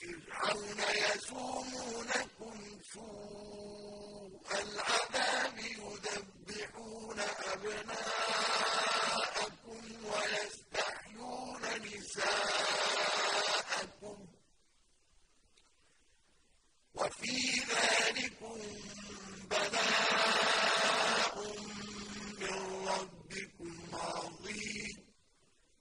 فرعون يسومونكم سوء العذاب يذبحون أبناءكم